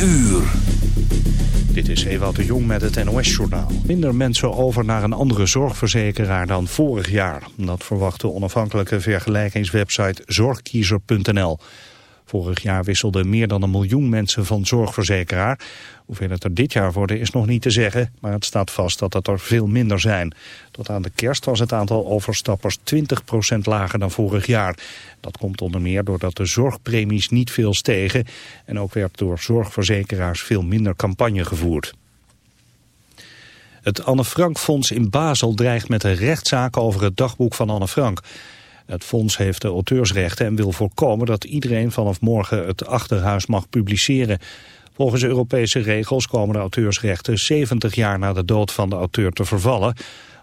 uur. Dit is Ewout de Jong met het NOS-journaal. Minder mensen over naar een andere zorgverzekeraar dan vorig jaar. Dat verwacht de onafhankelijke vergelijkingswebsite zorgkiezer.nl. Vorig jaar wisselden meer dan een miljoen mensen van zorgverzekeraar. Hoeveel het er dit jaar worden is nog niet te zeggen, maar het staat vast dat het er veel minder zijn. Tot aan de kerst was het aantal overstappers 20% lager dan vorig jaar. Dat komt onder meer doordat de zorgpremies niet veel stegen en ook werd door zorgverzekeraars veel minder campagne gevoerd. Het Anne Frank Fonds in Basel dreigt met een rechtszaak over het dagboek van Anne Frank. Het fonds heeft de auteursrechten en wil voorkomen dat iedereen vanaf morgen het achterhuis mag publiceren. Volgens Europese regels komen de auteursrechten 70 jaar na de dood van de auteur te vervallen.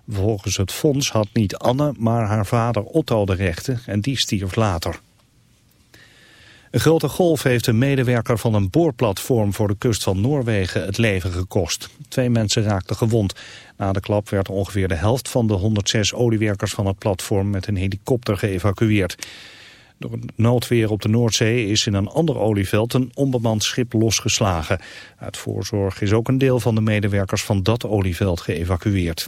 Volgens het fonds had niet Anne, maar haar vader Otto de rechten en die stierf later. Een grote golf heeft een medewerker van een boorplatform voor de kust van Noorwegen het leven gekost. Twee mensen raakten gewond. Na de klap werd ongeveer de helft van de 106 oliewerkers van het platform met een helikopter geëvacueerd. Door het noodweer op de Noordzee is in een ander olieveld een onbemand schip losgeslagen. Uit voorzorg is ook een deel van de medewerkers van dat olieveld geëvacueerd.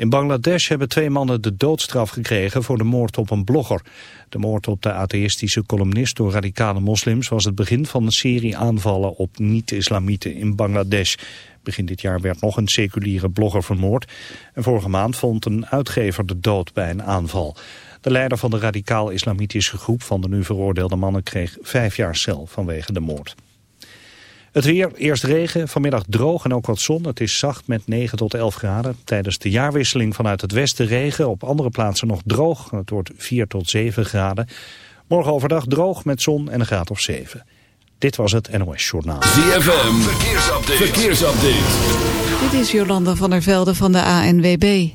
In Bangladesh hebben twee mannen de doodstraf gekregen voor de moord op een blogger. De moord op de atheïstische columnist door radicale moslims was het begin van een serie aanvallen op niet-islamieten in Bangladesh. Begin dit jaar werd nog een seculiere blogger vermoord. En vorige maand vond een uitgever de dood bij een aanval. De leider van de radicaal-islamitische groep van de nu veroordeelde mannen kreeg vijf jaar cel vanwege de moord. Het weer, eerst regen, vanmiddag droog en ook wat zon. Het is zacht met 9 tot 11 graden. Tijdens de jaarwisseling vanuit het westen regen, op andere plaatsen nog droog. Het wordt 4 tot 7 graden. Morgen overdag droog met zon en een graad of 7. Dit was het NOS Journaal. ZFM, verkeersupdate. verkeersupdate. Dit is Jolanda van der Velde van de ANWB.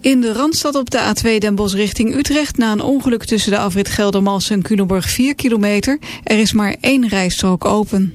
In de Randstad op de A2 Den Bosch richting Utrecht... na een ongeluk tussen de afrit Geldermalsen en Culemborg 4 kilometer... er is maar één rijstrook open.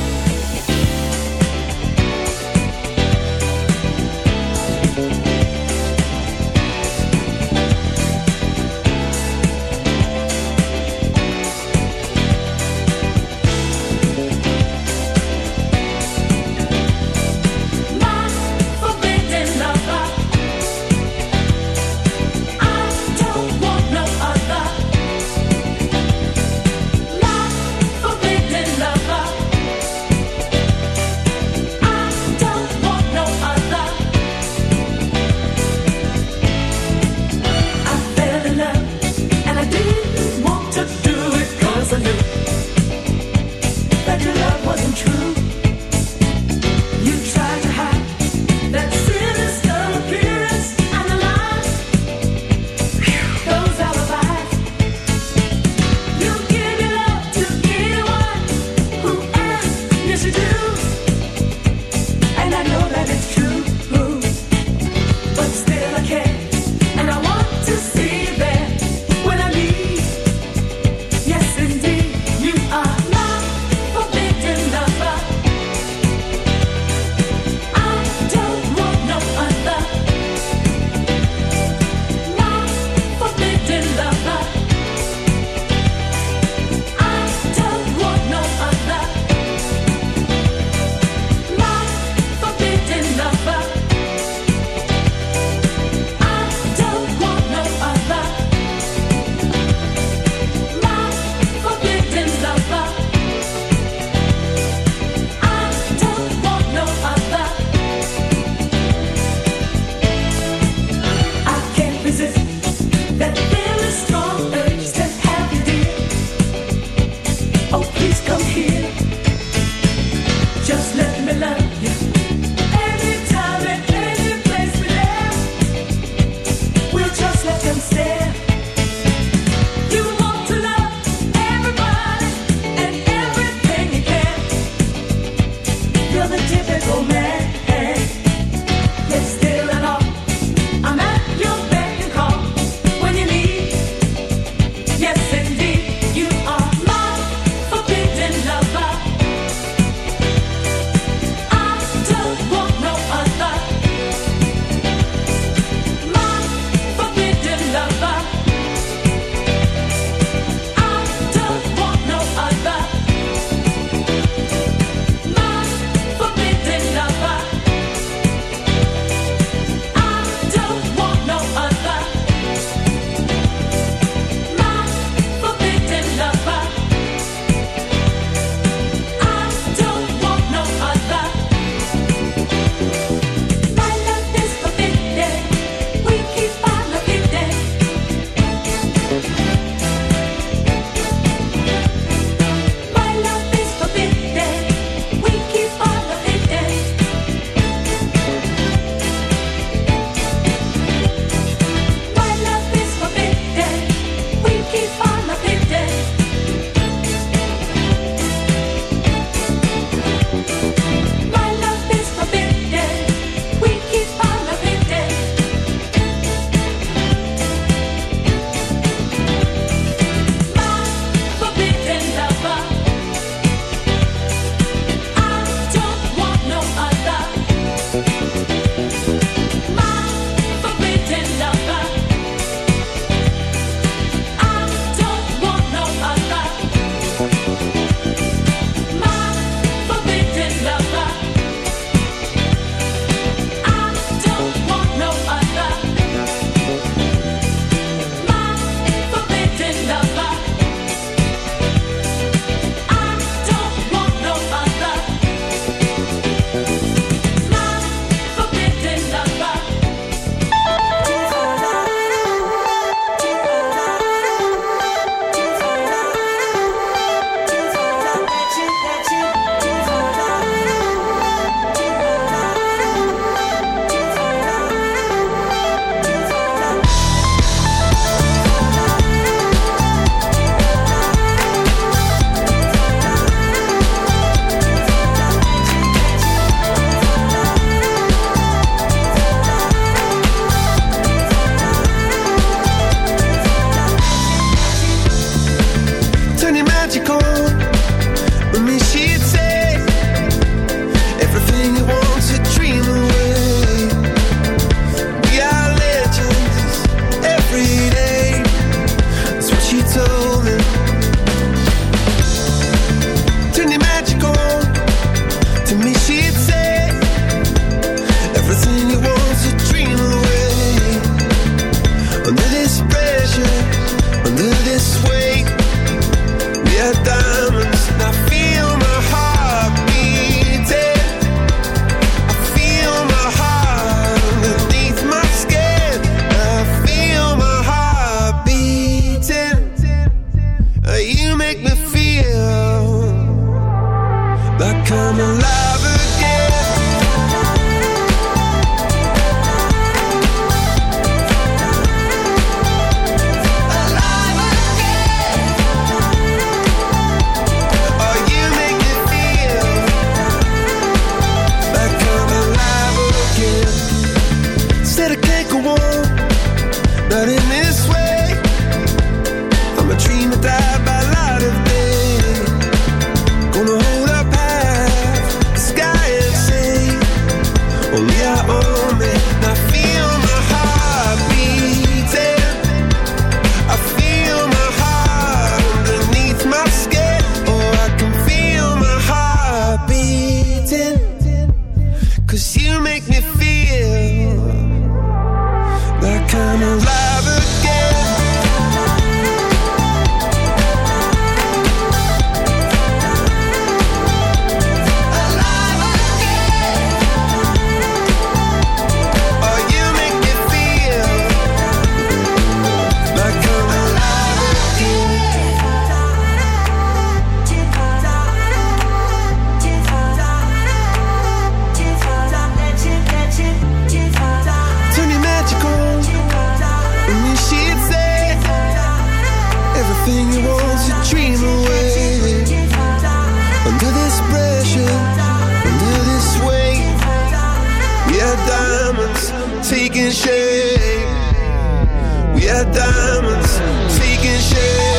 We had diamonds taking shape.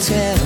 tell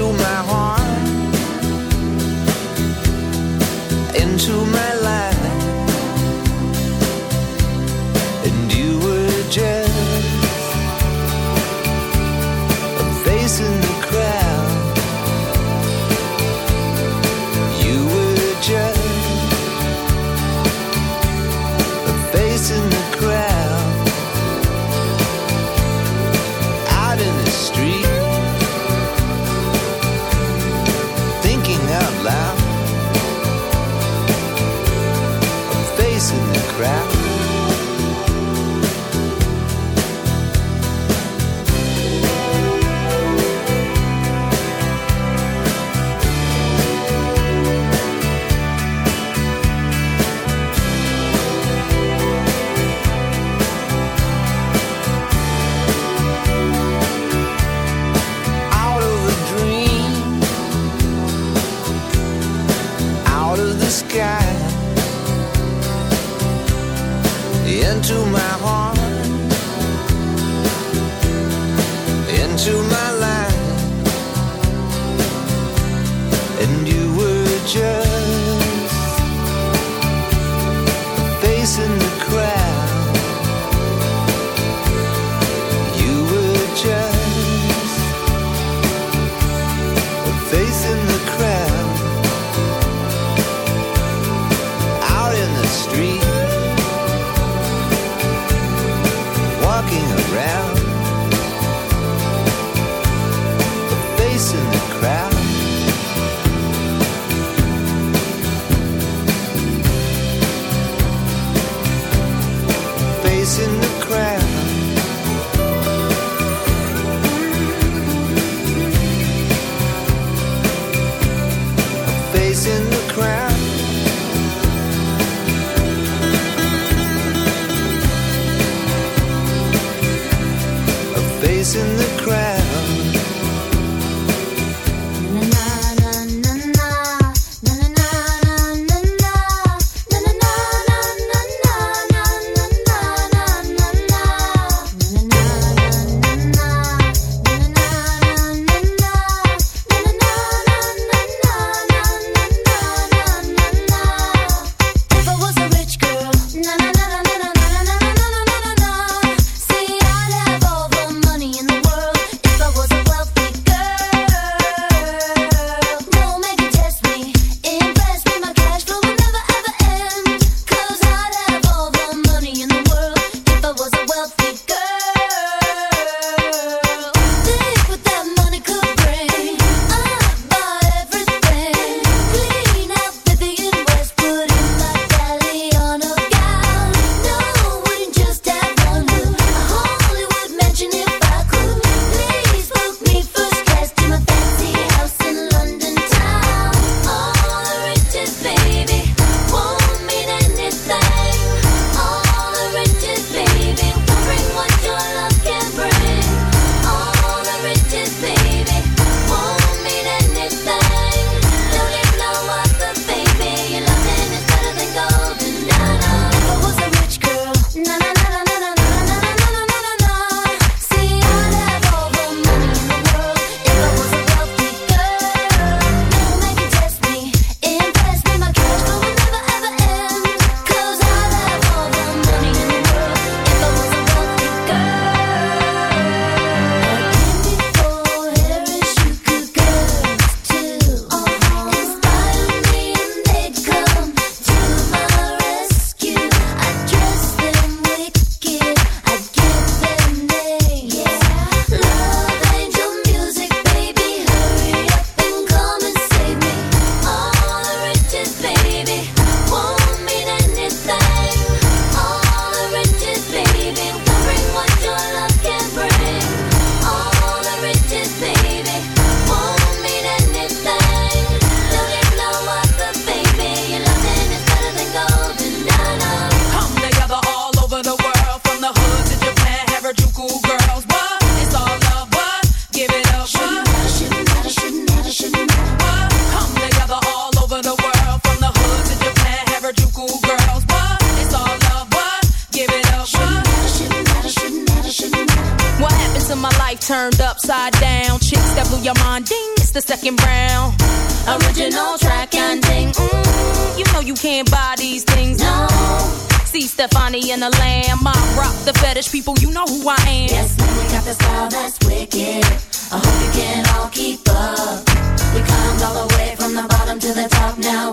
to my crap. It's the second round. Original track ending. ding. Mm, you know you can't buy these things. No. See Stefani and the Lamb. I rock the fetish people. You know who I am. Yes, man, we got the style that's wicked. I hope you can all keep up. We climbed all the way from the bottom to the top. Now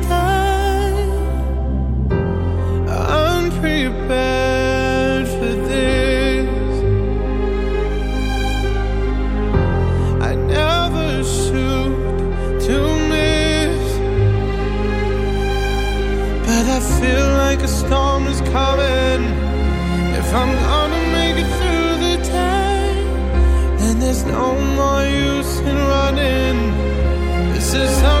no more use in running. This is how.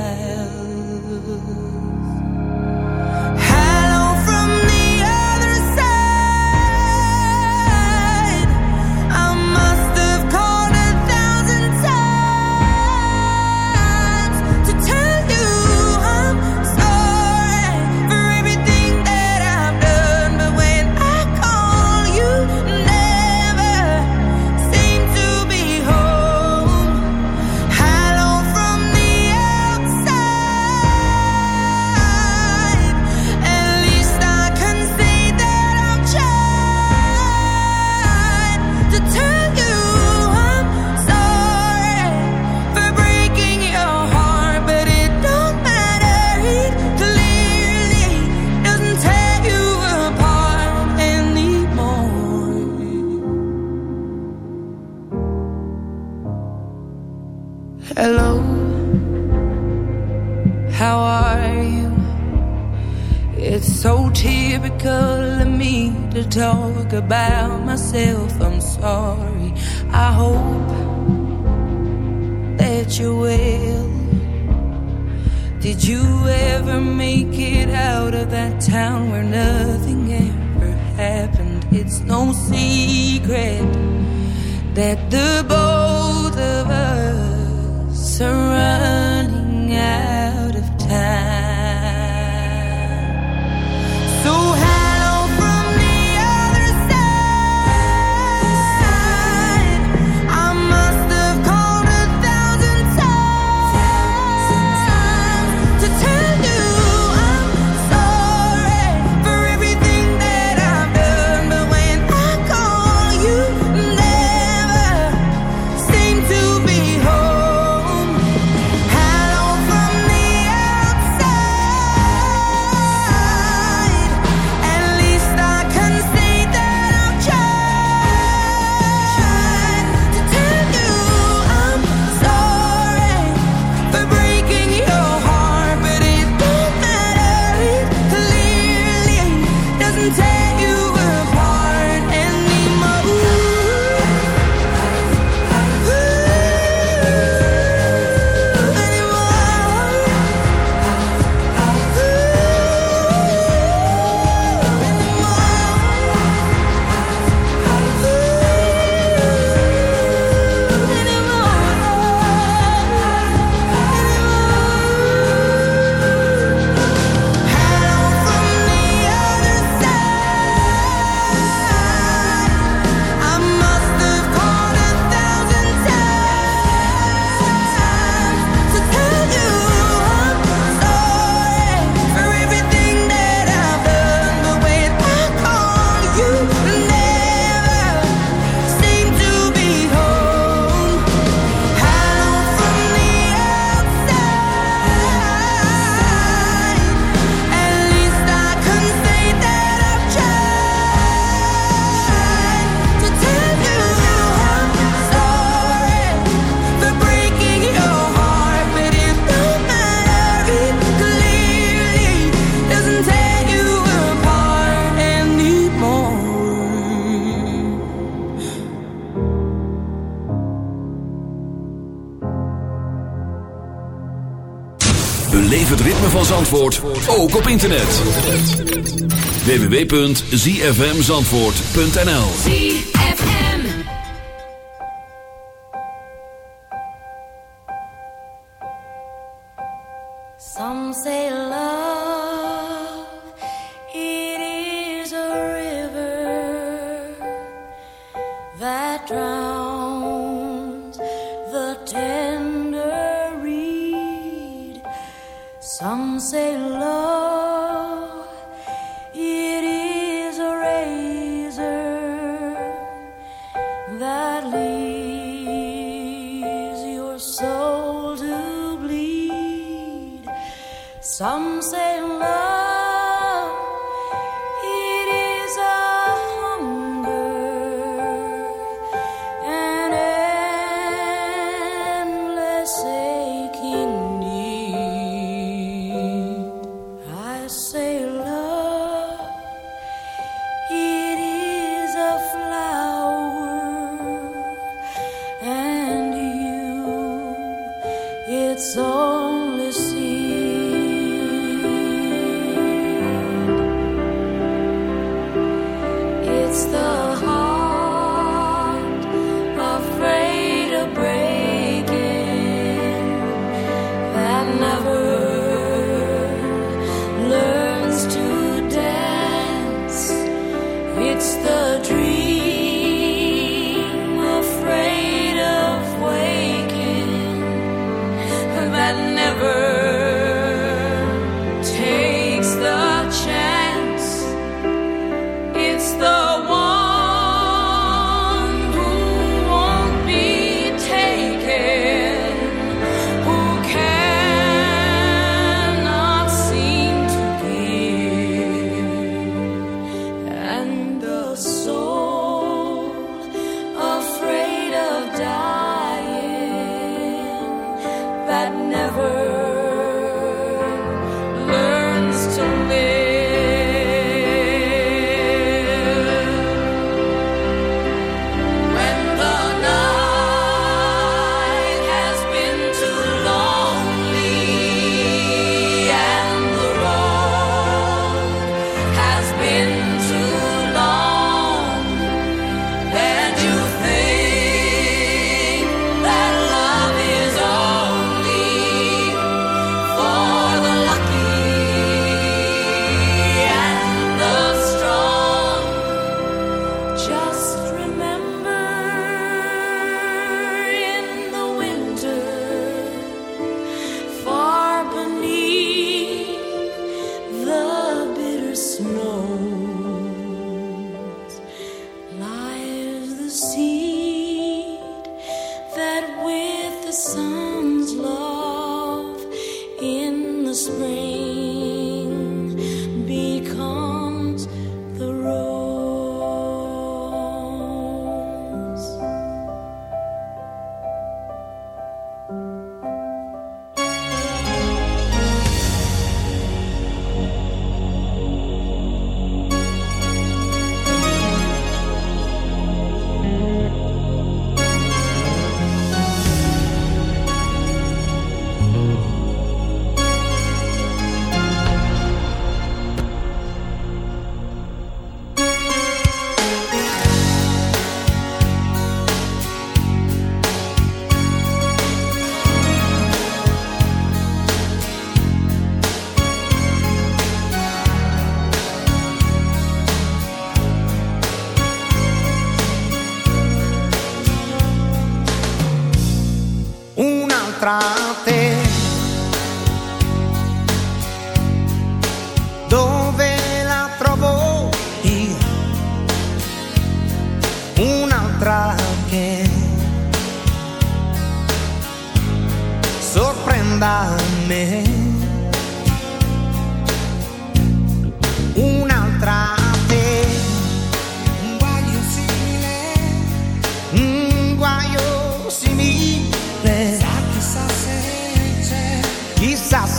Zandvoort ook op internet. www.zfmzandvoort.nl ZFM Some say love It is a river That drowns. say love. strade dove la trovo io, un'altra che sorprenda me.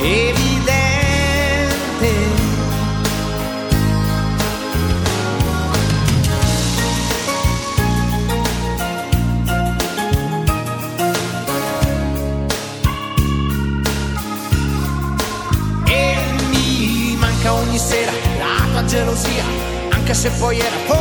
evidente. E mi manca ogni sera la tua gelosia, anche se poi era poco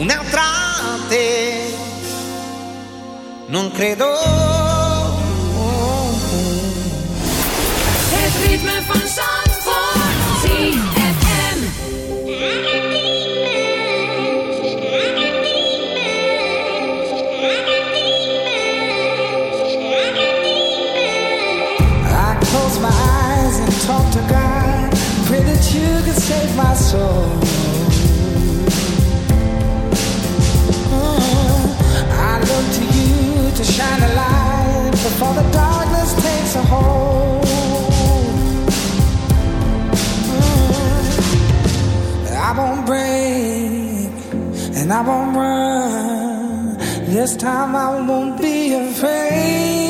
un'altra te. Non credo shine a light before the darkness takes a hold. Mm. I won't break and I won't run. This time I won't be afraid.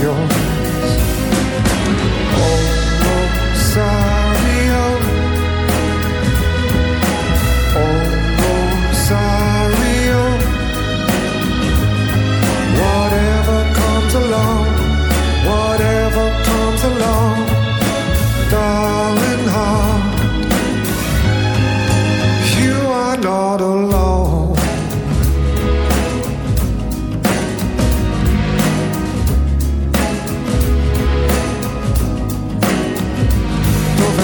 Oh, oh. Oh, oh. Whatever comes along, whatever comes along, darling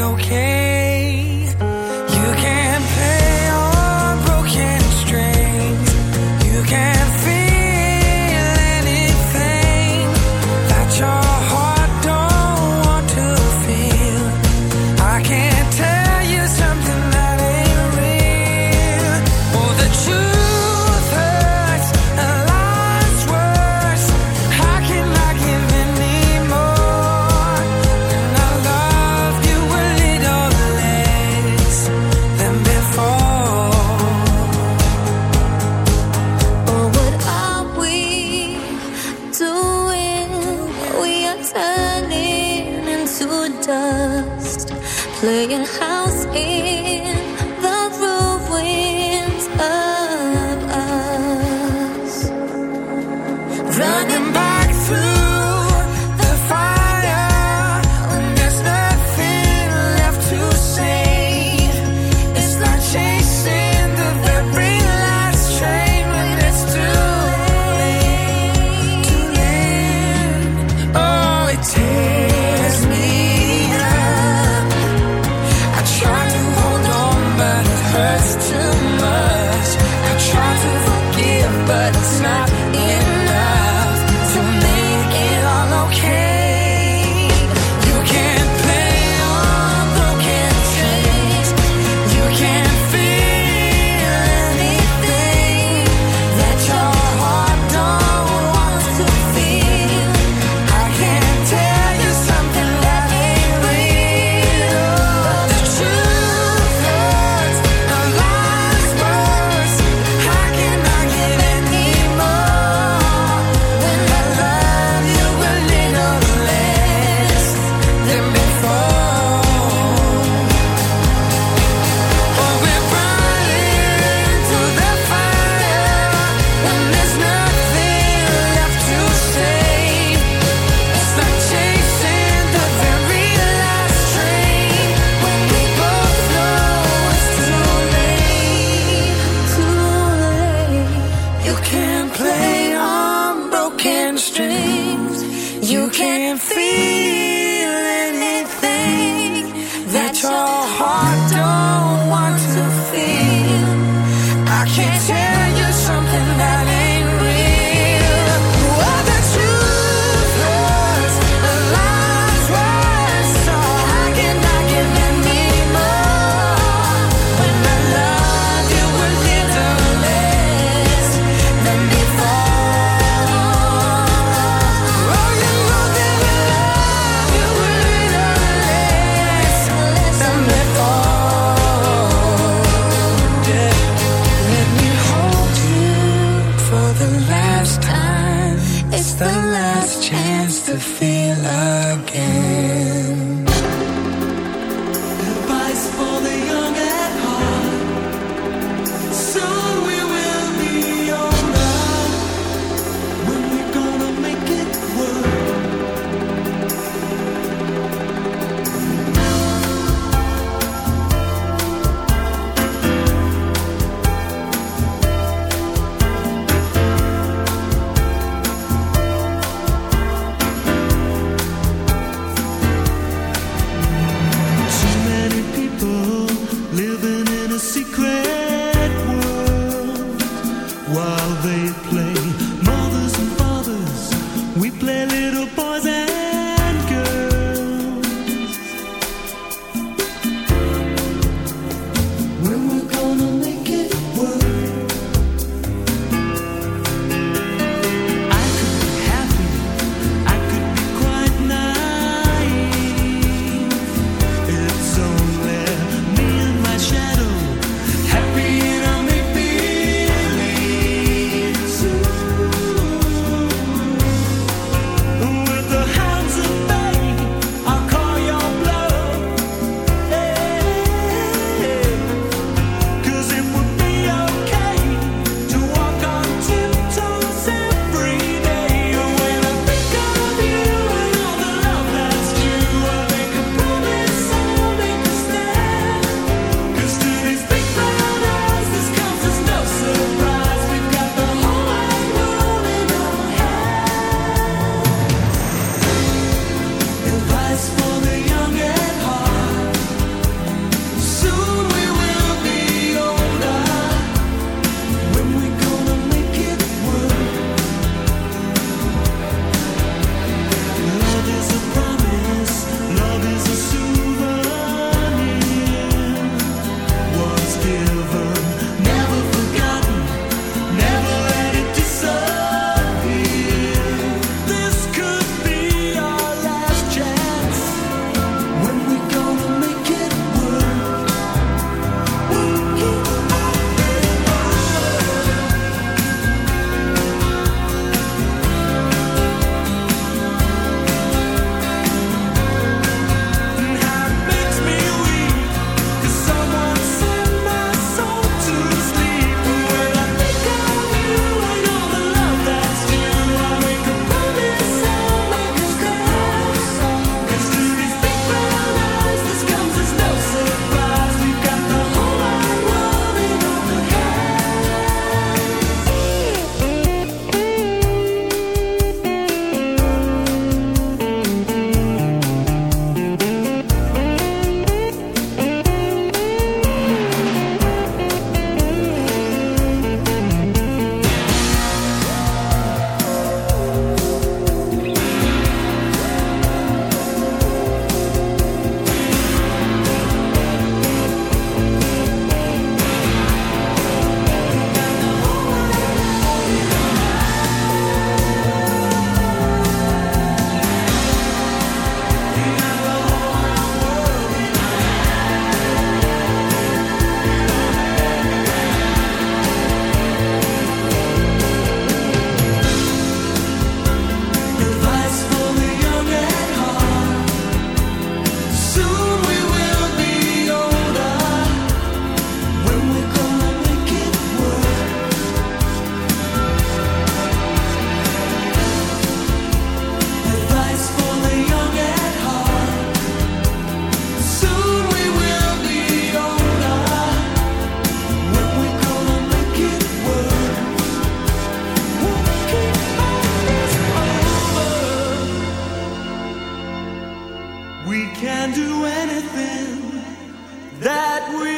okay. we